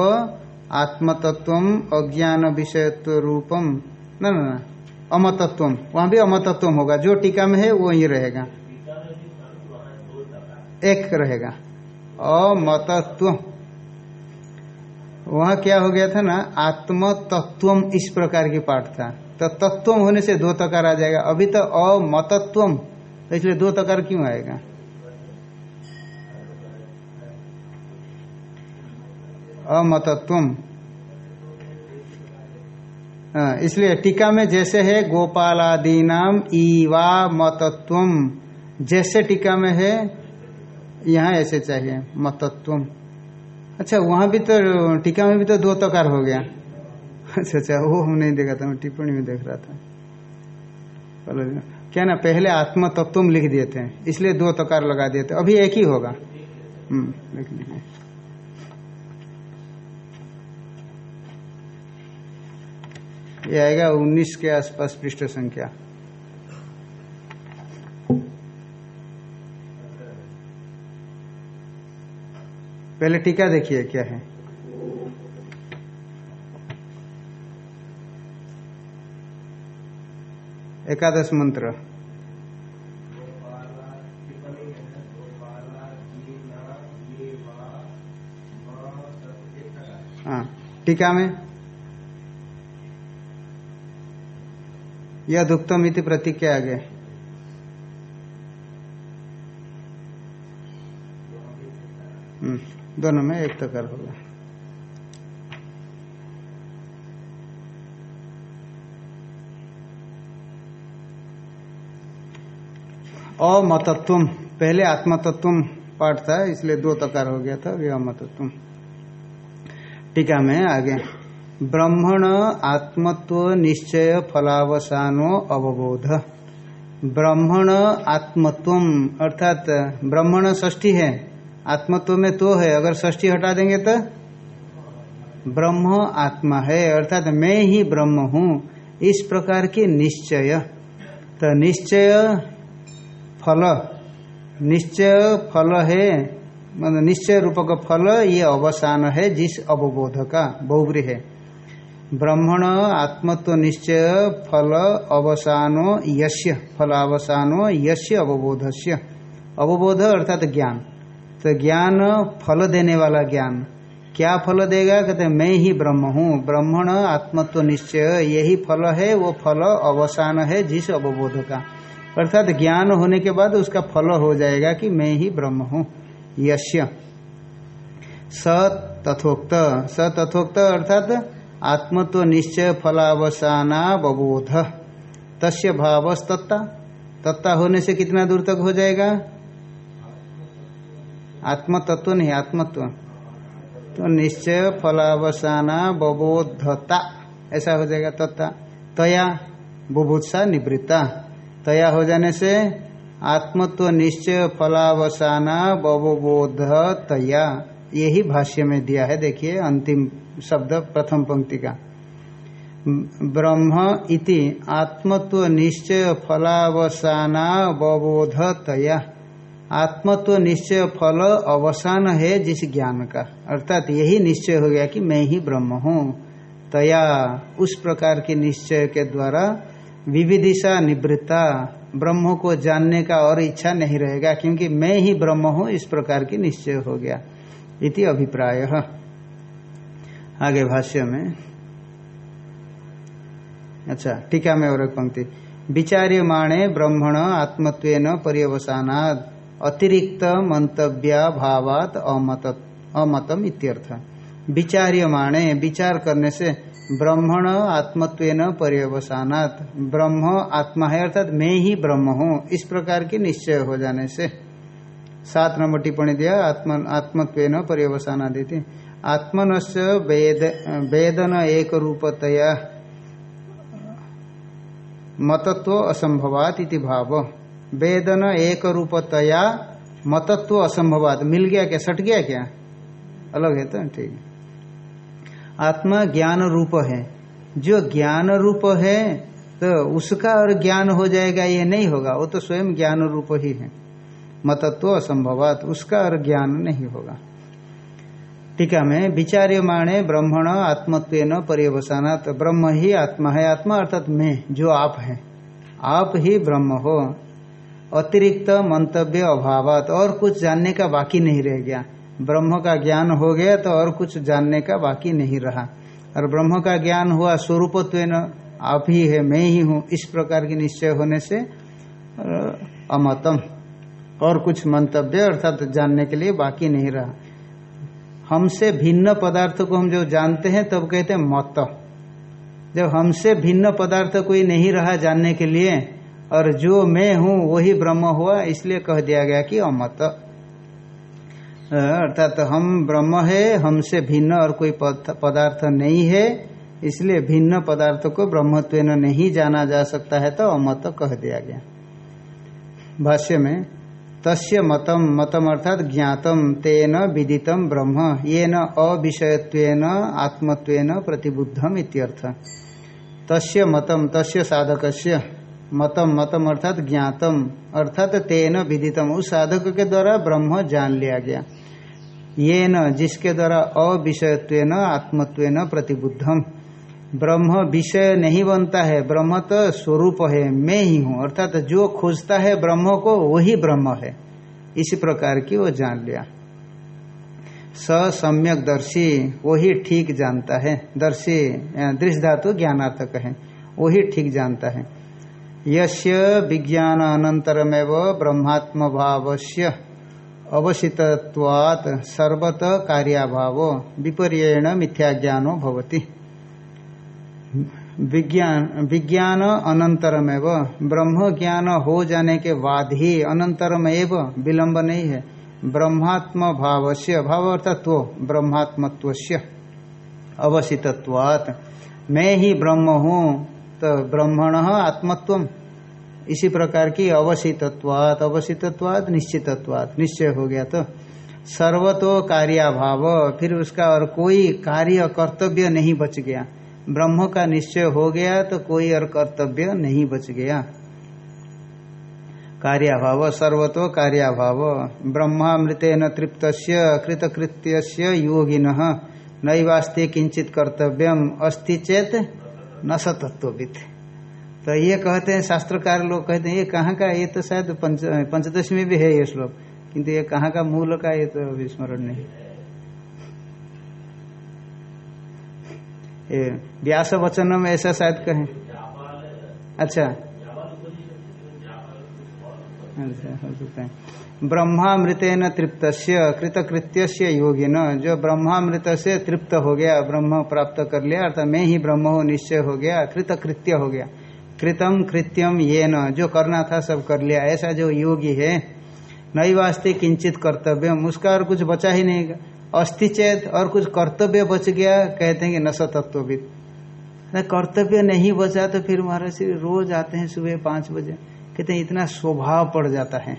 आत्मतत्व अज्ञान विषयत्व रूपम न, ना अमतत्व वहाँ भी अमतत्व होगा। जो टीका में है, वो ही रहेगा। एक रहेगा। अमतत्व वहाँ क्या हो गया था ना आत्म तत्व इस प्रकार की पाठ था। तो तत्व होने से दो तकार आ जाएगा। अभी तो अमतत्व तो इसलिए दो तकार क्यों आएगा? अमतत्व हाँ, इसलिए टीका में जैसे है गोपालादि नाम ईवा मतत्व जैसे टीका में है यहाँ ऐसे चाहिए मतत्व अच्छा वहाँ भी तो टीका में भी तो दो तकार हो गया। अच्छा अच्छा वो हम नहीं देखा था, मैं टिप्पणी में देख रहा था। क्या ना, पहले आत्म तत्व लिख दिए थे, इसलिए दो तकार लगा दिए थे। अभी एक ही होगा। हम्म ये आएगा उन्नीस के आसपास पृष्ठ संख्या। पहले टीका देखिए क्या है। एकादश मंत्र। हाँ टीका में। यह दुक्तम इति प्रतीक के आगे। दोनों में एक तकर होगा। अमतत्व पहले आत्मतत्व पाठ था, इसलिए दो तकार हो गया था, अभी अमतत्व टीका में आगे। ब्रह्मण आत्मत्व निश्चय फलावसानो अवबोध। ब्रह्मण आत्मत्व अर्थात ब्रह्मण ष्ठी है आत्मत्व में तो है, अगर ष्ठी हटा देंगे तो? ब्रह्म आत्मा है, अर्थात मैं ही ब्रह्म हूँ, इस प्रकार के निश्चय। तो निश्चय फल निश्चय फल है मतलब निश्चय रूप का फल, ये अवसान है, जिस अवबोध का बहुग्री है। ब्रह्मण आत्मत्व निश्चय फल अवसानो यश्य फल अवसानो यश्य अवबोधस्य। अवबोध अर्थात ज्ञान। तो ज्ञान फल देने वाला ज्ञान। क्या फल देगा? कहते, मैं ही ब्रह्म हूँ। ब्रह्मण आत्मत्व निश्चय। यही फल है, वो फल अवसान है जिस अवबोध का। अर्थात ज्ञान होने के बाद उसका फल हो जाएगा कि मैं ही ब्रह्म हूँ। यश्य। स तथोक्त स तथोक्त अर्थात आत्मत्व निश्चय फलावसाना बबोध। तस्य भाव तत्ता तत्ता होने से कितना दूर तक हो जाएगा? आत्म तत्व नहीं, आत्मत्व। तो निश्चय फलावसाना बबोधता। ऐसा हो जाएगा तत्ता। तया, बुभुत्सा, निवृत्ता। तया हो जाने से आत्मत्व निश्चय फलावसाना बबोध तया यही भाष्य में दिया है, देखिए, अंतिम शब्द, प्रथम पंक्ति का। ब्रह्म इति आत्मत्व निश्चय फलावसाना बबोध तया आत्मत्व निश्चय फल अवसान है जिस ज्ञान का। अर्थात यही निश्चय हो गया कि मैं ही ब्रह्म हूँ। तया उस प्रकार के निश्चय के द्वारा विविधिशा निवृत्ता, ब्रह्म को जानने का और इच्छा नहीं रहेगा, क्योंकि मैं ही ब्रह्म हूँ, इस प्रकार की निश्चय हो गया। इति अभिप्राय। आगे भाष्य में। अच्छा टीका में और एक पंक्ति। विचार्यमाणे ब्रह्मण आत्मत्वेन पर्यवसानाद अतिरिक्त मंतव्या भावात अमत अमतम इत्यर्थ। विचार्यमाणे विचार करने से ब्रह्मण आत्मत्वेन पर्यवसानात। ब्रह्म आत्मा है अर्थात मैं ही ब्रह्म हूँ। इस प्रकार की निश्चय हो जाने से। सात नंबर टिप्पणी दिया आत्म आत्मत्वेन पर्यवसाना देती आत्मन से वेद वेदन एक रूपतया मतत्व असंभवात इति भाव। वेदन एक रूपतया मतत्व असंभवात मिल गया क्या? सट गया क्या? अलग है तो? ठीक आत्मा ज्ञान रूप है। जो ज्ञान रूप है तो उसका और ज्ञान हो जाएगा, ये नहीं होगा। वो तो स्वयं ज्ञान रूप ही है। मतत्व असंभवात उसका और ज्ञान नहीं होगा। टीका में विचार्यमाणे ब्रह्मण आत्मत्व पर्यवसाना तो ब्रह्म ही आत्मा है। आत्मा अर्थात मैं, जो आप है। आप ही ब्रह्म हो। अतिरिक्त मंतव्य अभावत, और कुछ जानने का बाकी नहीं रह गया। ब्रह्म का ज्ञान हो गया तो और कुछ जानने का बाकी नहीं रहा। और ब्रह्म का ज्ञान हुआ स्वरूपत्व आप ही है, मैं ही हूँ, इस प्रकार की निश्चय होने से अमतम। और कुछ मंतव्य अर्थात जानने के लिए बाकी नहीं रहा। हमसे भिन्न पदार्थ को हम जो जानते हैं, तब कहते हैं मत। जब हमसे भिन्न पदार्थ कोई नहीं रहा जानने के लिए और जो मैं हूँ, वही ब्रह्म हुआ, इसलिए कह दिया गया कि अमत। अर्थात तो हम ब्रह्म है, हमसे भिन्न और कोई पदार्थ नहीं है, इसलिए भिन्न पदार्थ को ब्रह्मत्व नहीं जाना जा सकता है तो अमत कह दिया गया। भाष्य में, तस्य मतम मतम अर्थात ज्ञातम, तेन विदितम ब्रह्म ये न अविषयत्वेन, आत्मत्वेन प्रतिबुद्धम इत्यर्थ। तस्य मतम तस्य साधकस्य मतम मतम अर्थात ज्ञातम, अर्थात तेन विदितम। उस साधक के द्वारा ब्रह्म जान लिया गया। ये न, जिसके द्वारा अविषयत्व आत्मत्व प्रतिबुद्धम। ब्रह्म विषय नहीं बनता है, ब्रह्म तो स्वरूप है, मैं ही हूँ। अर्थात जो खोजता है ब्रह्म को, वही ब्रह्म है। इसी प्रकार की वो जान लिया। स सम्यक दर्शी, वही ठीक जानता है। दर्शी दृश्य धातु ज्ञानार्थक है, वही ठीक जानता है। यस्य विज्ञान अनंतरमेव ब्रह्मात्म भावस्य अवसितत्वात् सर्वत कार्याभाव विपर्यण मिथ्याज्ञानो भवति। विज्ञान विज्ञान अनंतरमेव ब्रह्म ज्ञान हो जाने के बाद ही अनंतरम एव विलंब नहीं है। ब्रह्मात्म भावस्य भाव अर्थात ब्रह्मात्मत्व अवसितत्वात् मैं ही ब्रह्म हूँ तो ब्रह्मण आत्मत्व इसी प्रकार की अवसितत्वात अवसितत्वात निश्चितत्वात। निश्चय हो गया तो। सर्वतो कार्याभाव। फिर उसका और कोई कार्य कर्तव्य नहीं बच गया। ब्रह्म का निश्चय हो गया तो कोई और कर्तव्य नहीं बच गया। कार्याभाव, सर्वतो कार्याभाव। ब्रह्मामृतेन तृप्त कृतकृत्य योगिन। नई वास्ते किंचित कर्तव्यम। अस्ति चेत न सतत्वित तो ये कहते हैं, शास्त्रकार लोग कहते हैं, ये कहाँ का, ये तो शायद पंच पंचदशी में भी है ये श्लोक। किंतु ये कहाँ का मूल का, ये तो विस्मरण नहीं। ये व्यास वचन में ऐसा शायद कहें। अच्छा। अच्छा हो सकता है ब्रह्मामृतेन तृप्त कृतकृत्य योगिन। जो ब्रह्मामृत से तृप्त हो गया, ब्रह्म प्राप्त कर लिया, अर्थात मैं ही ब्रह्म हो, निश्चय हो गया, कृतकृत्य हो गया। कृतम कृत्यम ये न जो करना था सब कर लिया। ऐसा जो योगी है नई वास्ते किंचित कर्तव्य उसका और कुछ बचा ही नहीं। अस्थि चेत और कुछ कर्तव्य बच गया, कहते हैं कि नशा तत्वविद कर्तव्य नहीं बचा तो फिर महाराज रोज आते हैं सुबह पाँच बजे, कहते हैं इतना स्वभाव पड़ जाता है।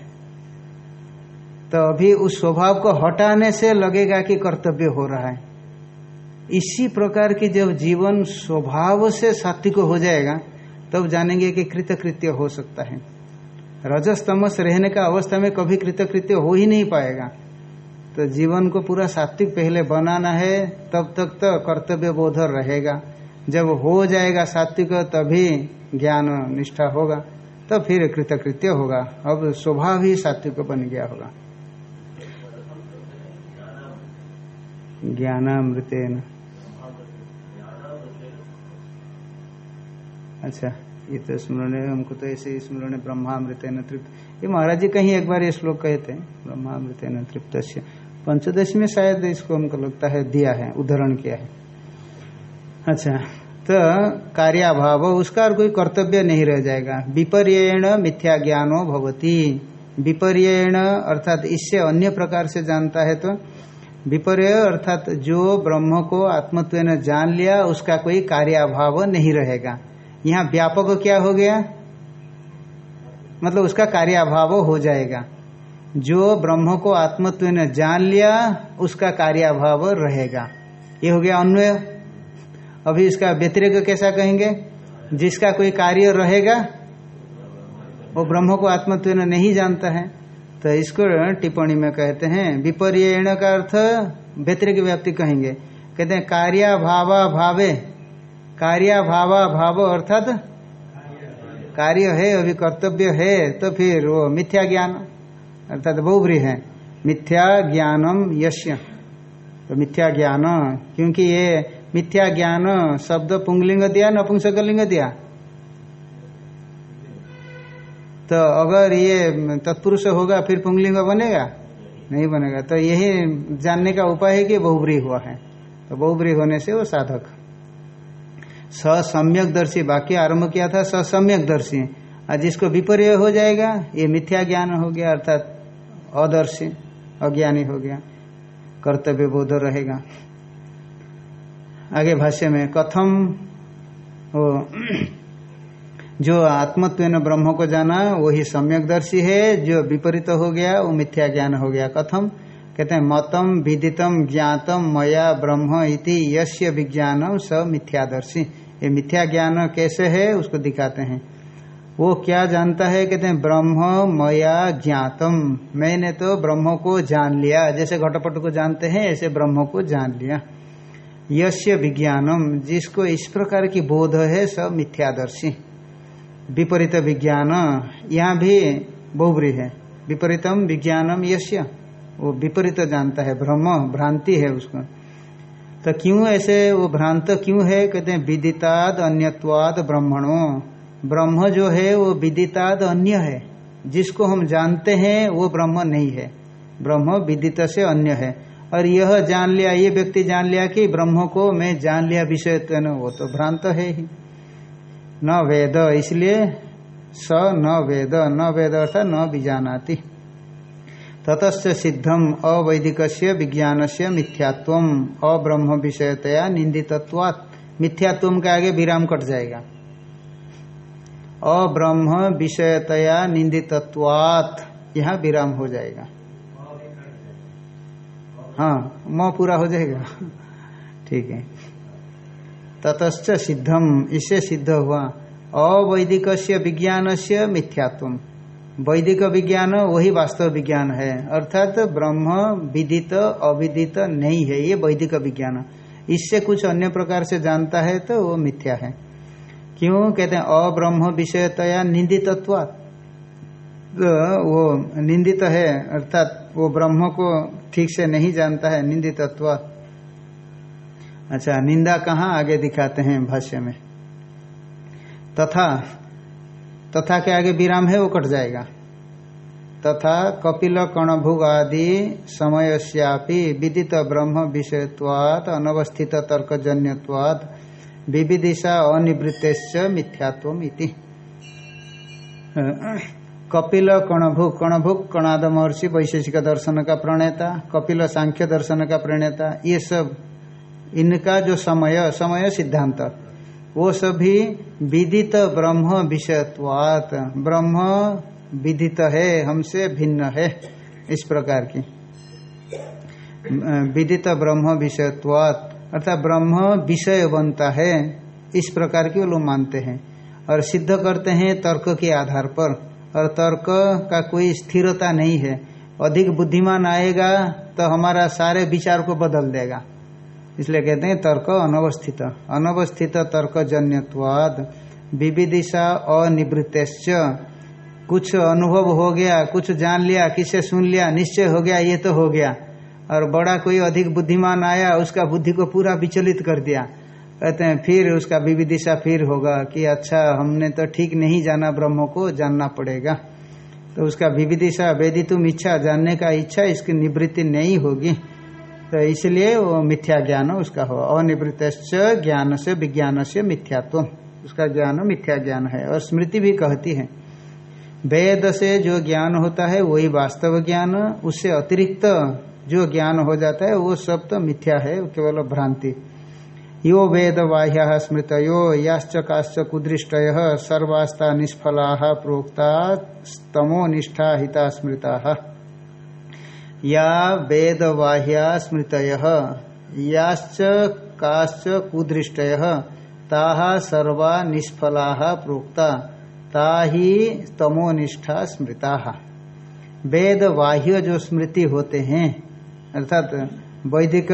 तो अभी उस स्वभाव को हटाने से लगेगा कि कर्तव्य हो रहा है। इसी प्रकार की जब जीवन स्वभाव से सात्विक हो जाएगा, तब तो जानेंगे कि कृतकृत्य हो सकता है। रजस्तमस रहने का अवस्था में कभी कृतकृत्य हो ही नहीं पाएगा। तो जीवन को पूरा सात्विक पहले बनाना है, तब तक तो कर्तव्य बोध रहेगा। जब हो जाएगा सात्विक, तभी ज्ञान निष्ठा होगा तो फिर कृतकृत्य होगा। अब स्वभाव ही सात्विक बन गया होगा। ज्ञानामृतेन। अच्छा ये तो स्मरण, हमको तो ऐसे स्मरण ब्रह्मामृतेन तृप्त। ये महाराज जी कहीं एक बार ये श्लोक कहे थे, ब्रह्मामृतेन तृप्त पंचदश में शायद इसको हमको लगता है दिया है उदाहरण किया है। अच्छा तो कार्याभाव, उसका और कोई कर्तव्य नहीं रह जाएगा। विपर्यण मिथ्या ज्ञानो भवती। विपर्यण, अर्थात इससे अन्य प्रकार से जानता है तो विपर्य, अर्थात जो ब्रह्म को आत्मत्व ने जान लिया, उसका कोई कार्याभाव नहीं रहेगा। यहाँ व्यापक क्या हो गया? मतलब उसका कार्याभाव हो जाएगा। जो ब्रह्म को आत्मत्व ने जान लिया, उसका कार्याभाव रहेगा। ये हो गया अन्वय। अभी इसका व्यतिरिक कैसा कहेंगे? जिसका कोई कार्य रहेगा, वो ब्रह्म को आत्मत्व नहीं जानता है। तो इसको टिप्पणी में कहते हैं विपर्य का अर्थ व्यतिरिक व्याप्ति कहेंगे। कहते हैं कार्या भावा। भावे कार्या भावा भाव अर्थात कार्य है अभी कर्तव्य है तो फिर वो मिथ्या ज्ञान, अर्थात बहुब्री है। मिथ्या ज्ञानम यश्य। तो मिथ्या ज्ञान, क्योंकि ये मिथ्या ज्ञान शब्द पुंगलिंग दिया, नपुंसकलिंग दिया। तो अगर ये तत्पुरुष होगा, फिर पुंगलिंग बनेगा? नहीं बनेगा। तो यही जानने का उपाय है कि बहुब्री हुआ है। तो बहुब्री होने से वो साधक। सम्यक दर्शी बाकी आरंभ किया था सम्यक दर्शी और जिसको विपर्य हो जाएगा, ये मिथ्या ज्ञान हो गया, अर्थात अदर्शी, अज्ञानी हो गया। कर्तव्य बोध रहेगा। आगे भाष्य में, कथम वो जो आत्मत्व ब्रह्म को जाना, वही सम्यकदर्शी है, जो विपरीत हो गया, वो मिथ्या ज्ञान हो गया। कथम? कहते हैं मतम विदितम ज्ञातम मया ब्रह्म इति यश्य विज्ञानम स मिथ्यादर्शी। ये मिथ्या ज्ञान कैसे है, उसको दिखाते हैं। वो क्या जानता है? कहते हैं, ब्रह्म मया ज्ञातम। मैंने तो ब्रह्म को जान लिया। जैसे घटपट को जानते हैं, ऐसे ब्रह्म को जान लिया। यश्य विज्ञानम, जिसको इस प्रकार की बोध है सब मिथ्यादर्शी। विपरीत विज्ञान, यहाँ भी बहुब्री है। विपरीतम विज्ञानम यश्य वो विपरीत जानता है, ब्रह्म, भ्रांति है उसको। तो क्यों ऐसे वो भ्रांत क्यों है? कहते हैं, विदिताद अन्यवाद ब्रह्मणो। ब्रह्म जो है, वो विदिताद अन्य है। जिसको हम जानते हैं, वो ब्रह्म नहीं है। ब्रह्म विदित से अन्य है। और यह जान लिया, ये व्यक्ति जान लिया कि ब्रह्म को मैं जान लिया विषय वो तो भ्रांत है ही। न वेद, इसलिए स न वेद न वेद अर्थात न बीजानाति ततच सिद्धम अवैदिक विज्ञान से मिथ्यात्व अब्रह्म विषयतया निंदितत्वात् मिथ्यात्व के आगे विराम कट जाएगा। अब्रह्म विषयतया निंदितत्वात् यहाँ विराम हो जाएगा। हाँ म पूरा हो जाएगा। [laughs] ठीक है। ततश्च सिद्धम इससे सिद्ध हुआ। अवैदिक विज्ञान से मिथ्यात्व वैदिक विज्ञान वही वास्तव विज्ञान है। अर्थात ब्रह्म विदित, अविदित नहीं है, ये वैदिक विज्ञान। इससे कुछ अन्य प्रकार से जानता है तो वो मिथ्या है। क्यों? कहते हैं, अब्रह्म विषयतया निंदितत्व तो वो निंदित है, अर्थात वो ब्रह्म को ठीक से नहीं जानता है निंदितत्व अच्छा निंदा कहाँ आगे दिखाते हैं भाष्य में? तथा तथा के आगे विराम है, वो कट जाएगा। तथा कपिल कणभुग आदि समयस्यापि विदित ब्रह्म विषयत्वात्, अनवस्थित तर्कजन्यवाद विविदिशा अनिवृत्त मिथ्यात्व इति। कपिल कणभुक कणभुक कणाद महर्षि वैशेषिक दर्शन का प्रणेता, कपिल सांख्य दर्शन का प्रणेता, ये सब इनका जो समय समय सिद्धांत। वो सभी विदित ब्रह्म विषयत्वात। ब्रह्म विदित है, हमसे भिन्न है, इस प्रकार की। विदित ब्रह्म विषयत्वात, अर्थात ब्रह्म विषय बनता है, इस प्रकार की वो लोग मानते हैं। और सिद्ध करते हैं तर्क के आधार पर। और तर्क का कोई स्थिरता नहीं है। अधिक बुद्धिमान आएगा तो हमारा सारे विचार को बदल देगा। इसलिए कहते हैं तर्क अनवस्थित। अनवस्थित तर्क जन्यवाद विविदिशा अनिवृत्त कुछ अनुभव हो गया, कुछ जान लिया, किसे सुन लिया, निश्चय हो गया, ये तो हो गया। और बड़ा कोई अधिक बुद्धिमान आया, उसका बुद्धि को पूरा विचलित कर दिया। कहते हैं, फिर उसका विविदिशा फिर होगा कि अच्छा हमने तो ठीक नहीं जाना ब्रह्म को, जानना पड़ेगा। तो उसका विविदिशा वेदी तुम इच्छा, जानने का इच्छा, इसकी निवृत्ति नहीं होगी। तो इसलिए वो मिथ्या ज्ञान उसका हो अनिवृत्त ज्ञान से विज्ञान से मिथ्यात्व उसका ज्ञान मिथ्या ज्ञान है और स्मृति भी कहती है। वेद से जो ज्ञान होता है, वही वास्तव ज्ञान, उससे अतिरिक्त जो ज्ञान हो जाता है, वो सब तो मिथ्या है केवल भ्रांति। यो वेद बाह्य स्मृत याश्च काश्च कुदृष्ट सर्वास्ता निष्फला प्रोक्ता स्तमो निष्ठा हिता स्मृता। या वेद बाह्या स्मृत याश्च सर्वा निष्फला प्रोक्ता, ताही तमोनिष्ठा स्मृता। वेद बाह्य जो स्मृति होते हैं, अर्थात वैदिक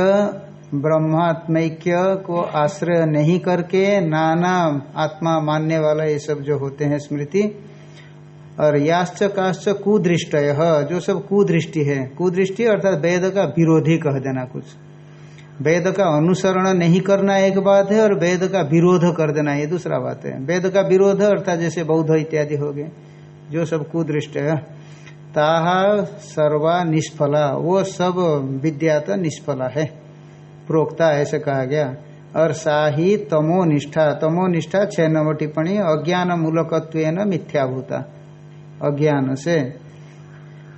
ब्रह्मात्मैक्य को आश्रय नहीं करके नाना आत्मा मानने वाला ये सब जो होते हैं स्मृति और याश्च काश्च कुदृष्ट जो सब कुदृष्टि है। कुदृष्टि अर्थात वेद का विरोधी कह देना कुछ। वेद का अनुसरण नहीं करना एक बात है और वेद का विरोध कर देना, ये दूसरा बात है। वेद का विरोध अर्थात जैसे बौद्ध इत्यादि हो गए, जो सब कुदृष्ट है ताहा सर्वा निष्फला, वो सब विद्या तो निष्फला है। प्रोक्ता ऐसे कहा गया। और साही तमो निष्ठा तमो निष्ठा छह नंबर टिप्पणी अज्ञान मूलकत्व मिथ्याभूता। अज्ञान से।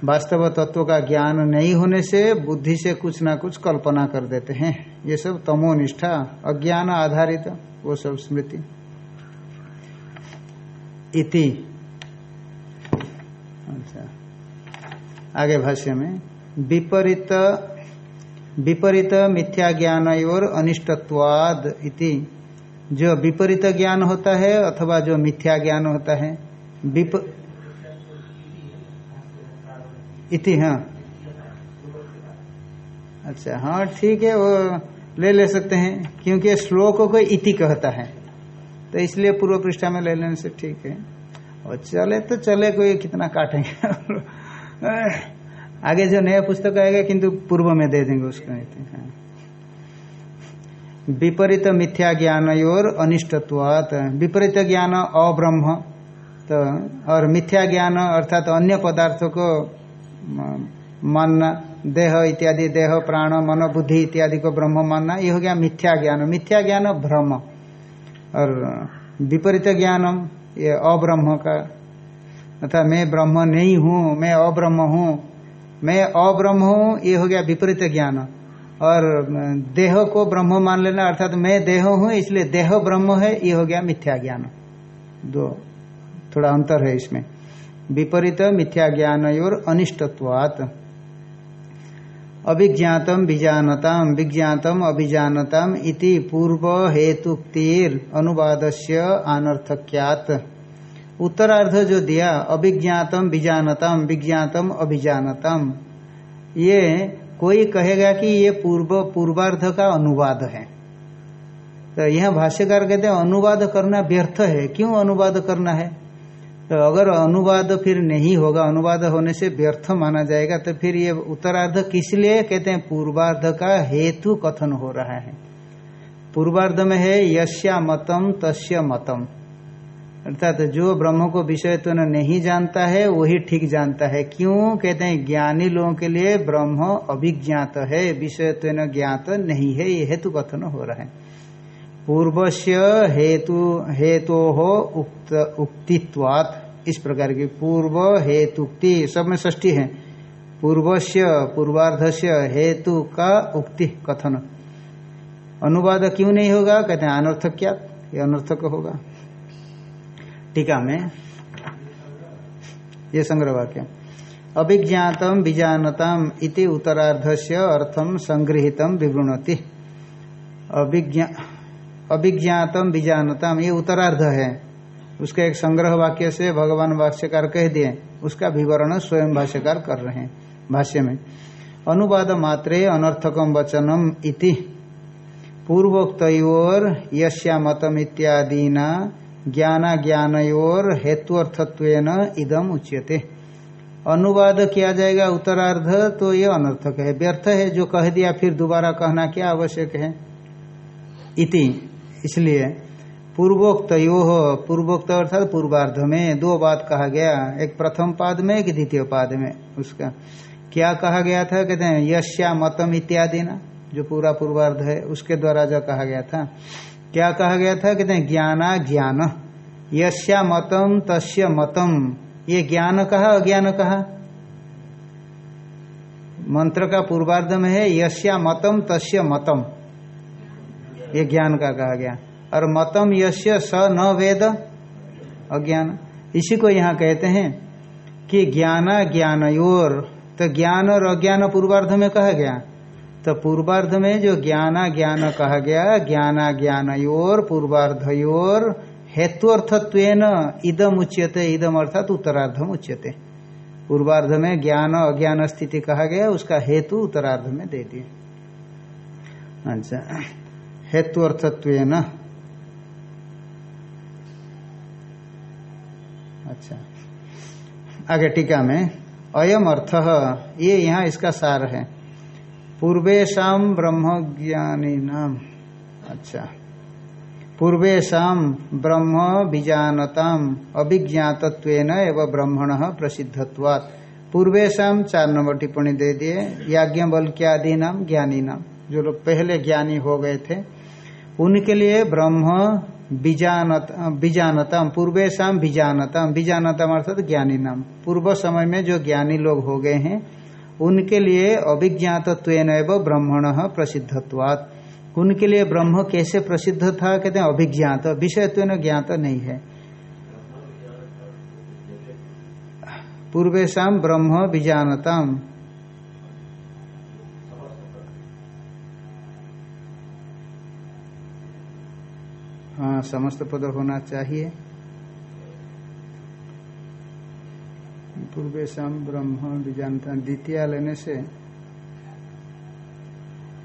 वास्तव तत्व का ज्ञान नहीं होने से बुद्धि से कुछ ना कुछ कल्पना कर देते हैं। ये सब तमोनिष्ठा, अज्ञान आधारित, वो सब स्मृति। इति। अच्छा। आगे भाष्य में। विपरीत विपरीत मिथ्या ज्ञान और अनिष्टत्वाद इति। जो विपरीत ज्ञान होता है अथवा जो मिथ्या ज्ञान होता है इति हाँ अच्छा हाँ ठीक है, वो ले ले सकते हैं, क्योंकि श्लोक को इति कहता है। तो इसलिए पूर्व पृष्ठा में ले लेने से ठीक है। और चले तो चले, कोई कितना काटेंगे। [laughs] आगे जो नया पुस्तक आएगा, किंतु पूर्व में दे देंगे उसको हाँ। विपरीत मिथ्या ज्ञान और अनिष्टत्वात। विपरीत ज्ञान अब्रह्म तो और मिथ्या ज्ञान, अर्थात अन्य पदार्थों को मानना देह इत्यादि, देह, प्राण मन बुद्धि इत्यादि को ब्रह्म मानना, ये हो गया मिथ्या ज्ञान। मिथ्या ज्ञान भ्रम। और विपरीत ज्ञानम, ये अब्रह्म का। अर्थात मैं ब्रह्म नहीं हूँ, मैं अब्रह्म हूँ। मैं अब्रह्म हूँ, ये हो गया विपरीत ज्ञान। और देह को ब्रह्म मान लेना, अर्थात मैं देह हूँ, इसलिए देह ब्रह्म है, ये हो गया मिथ्या ज्ञान। दो, थोड़ा अंतर है इसमें। विपरीत मिथ्या ज्ञान और अनिष्टत्वात्। अभिज्ञातम विजानताम, विज्ञातम अभिजानताम इति पूर्व हेतुक्तिर अनुवाद से अनर्थक्यात उत्तरार्ध जो दिया, अभिज्ञातम विजानताम, विज्ञातम अभिजानताम। ये कोई कहेगा कि ये पूर्व, पूर्वार्ध का अनुवाद है। तो यह भाष्यकार कहते हैं, अनुवाद करना व्यर्थ है। क्यों अनुवाद करना है? तो अगर अनुवाद फिर नहीं होगा, अनुवाद होने से व्यर्थ माना जाएगा तो फिर ये उत्तरार्ध किस लिए? कहते हैं, पूर्वार्ध का हेतु कथन हो रहा है। पूर्वार्ध में है यश्या मतम तस्य मतम अर्थात तो जो ब्रह्म को विषय तो नहीं जानता है, वही ठीक जानता है। क्यों? कहते हैं, ज्ञानी लोगों के लिए ब्रह्म अभिज्ञात है, विषय तो ज्ञात नहीं है, ये हेतु कथन हो रहा है। पूर्वस्य हेतु हेतु हो उक्त, उक्तित्वात इस प्रकार की पूर्व हेतुक्ति, सब में ष्टी है। पूर्वस्य, पूर्वार्धस्य हेतु का उक्ति, कथन। अनुवाद क्यों नहीं होगा? कहते हैं अनर्थक क्या? ये अनर्थक होगा। टीका में ये संग्रह वाक्य अभिज्ञातम बीजानतम इति उत्तरार्धस्य अर्थम संगृहितम विवृणति। अभिज्ञा अभिज्ञातम बीजानतम ये उत्तरार्ध है। उसका एक संग्रह वाक्य से भगवान भाष्यकार कह दिए, उसका विवरण स्वयं भाष्यकार कर रहे हैं, भाष्य में। अनुवाद मात्रे अनर्थकम वचनम इति। पूर्वोक्त यश्या मतम इत्यादिना ज्ञान ज्ञानयोर हेतुअर्थत्व इदम उच्यते। अनुवाद किया जाएगा उत्तरार्ध तो ये अनर्थक है। व्यर्थ है जो कह दिया, फिर दोबारा कहना क्या आवश्यक है? इति। इसलिए पूर्वोक्त यो पूर्वोक्त अर्थात पूर्वार्ध में दो बात कहा गया। एक प्रथम पाद में, एक द्वितीय पाद में। उसका क्या कहा गया था? कहते हैं यश्या मतम इत्यादि ना जो पूरा पूर्वार्ध है, उसके द्वारा जो कहा गया था। क्या कहा गया था? कहते हैं, ज्ञाना ज्ञान। यश्या मतम, तस्य मतम। ये ज्ञान कहा, अज्ञान कहा? मंत्र का पूर्वार्ध में है यश्या मतम, तस्य मतम। ये ज्ञान का कहा गया। और मतम यश्य स न वेद अज्ञान। इसी को यहाँ कहते हैं कि ज्ञान ज्ञान योर तो ज्ञान और अज्ञान पूर्वार्ध में कहा गया। तो पूर्वार्ध में जो ज्ञान ज्ञान कहा गया ज्ञान ज्ञान योर पूर्वार्धयोर हेतुअर्थत्व इदम उच्यते इदम अर्थात उत्तरार्धम उच्यते पूर्वार्ध में ज्ञान अज्ञान स्थिति कहा गया, उसका हेतु उत्तरार्ध में दे दिए अच्छा। हेतुअर्थत्व अच्छा। आगे टीका में, अयम अर्थ, ये यहाँ इसका सार है। पूर्वेशा ब्रह्म ज्ञानी नाम अच्छा। पूर्वेशा ब्रह्म बीजानताम अभिज्ञातत्व एवं ब्रह्मण प्रसिद्धत्वात्। पूर्वेशा चार नंबर टिप्पणी दे दिए। याज्ञ बल आदि नाम ज्ञानी नाम जो लोग पहले ज्ञानी हो गए थे उनके लिए ब्रह्म बीजानतम पूर्वेशा बीजानतम बीजानतम अर्थात ज्ञानी नाम पूर्व समय में जो ज्ञानी लोग हो गए हैं, उनके लिए अभिज्ञात ब्रह्मण प्रसिद्धत्वात्। उनके लिए ब्रह्म कैसे प्रसिद्ध था, कहते हैं अभिज्ञात। विषयत्व ज्ञात नहीं है। पूर्वेशा ब्रह्म बीजानताम। समस्त पद होना चाहिए। पूर्वेशम ब्रह्म बीजानता द्वितीय लेने से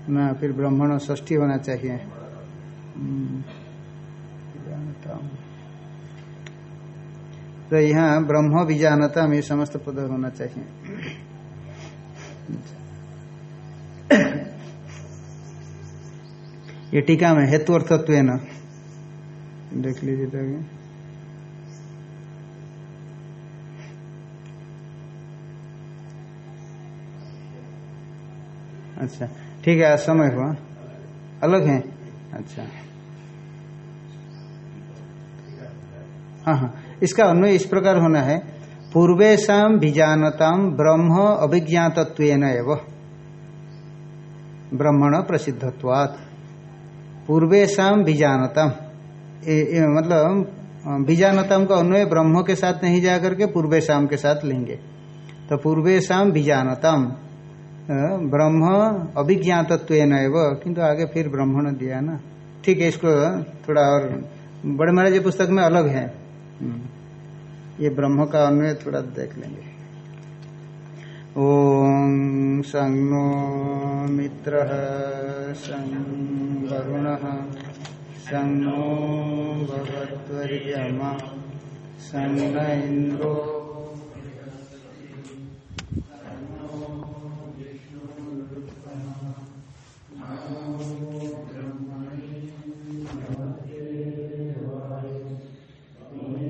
ना फिर ब्राह्मण ष्ठी होना चाहिए। हम्म, तो यहाँ ब्रह्म बीजानता में समस्त पद होना चाहिए। ये टीका में हेतु अर्थत्व देख लीजिए तो अच्छा ठीक है समय हुआ। अलग है? अच्छा। हाँ हाँ। इसका अन्वय इस प्रकार होना है। पूर्वेशा बीजानताम ब्रह्म अभिज्ञातत्व ब्रह्मण प्रसिद्धत्वात्। पूर्वेशा बीजानतम मतलब बीजानतम का अन्वय ब्रह्म के साथ नहीं जाकर के पूर्वेशम के साथ लेंगे। तो पूर्वेशा बीजानतम ब्रह्म अभिज्ञातत्व किंतु आगे फिर ब्राह्मण दिया ना। ठीक है, इसको थोड़ा और, बड़े महाराज जी पुस्तक में अलग है। हम्म। ये ब्रह्म का अन्वय थोड़ा देख लेंगे। ओम संगो मित्र संग वरुण सन्नो भगवत्वर्यमा सन्न इंद्रो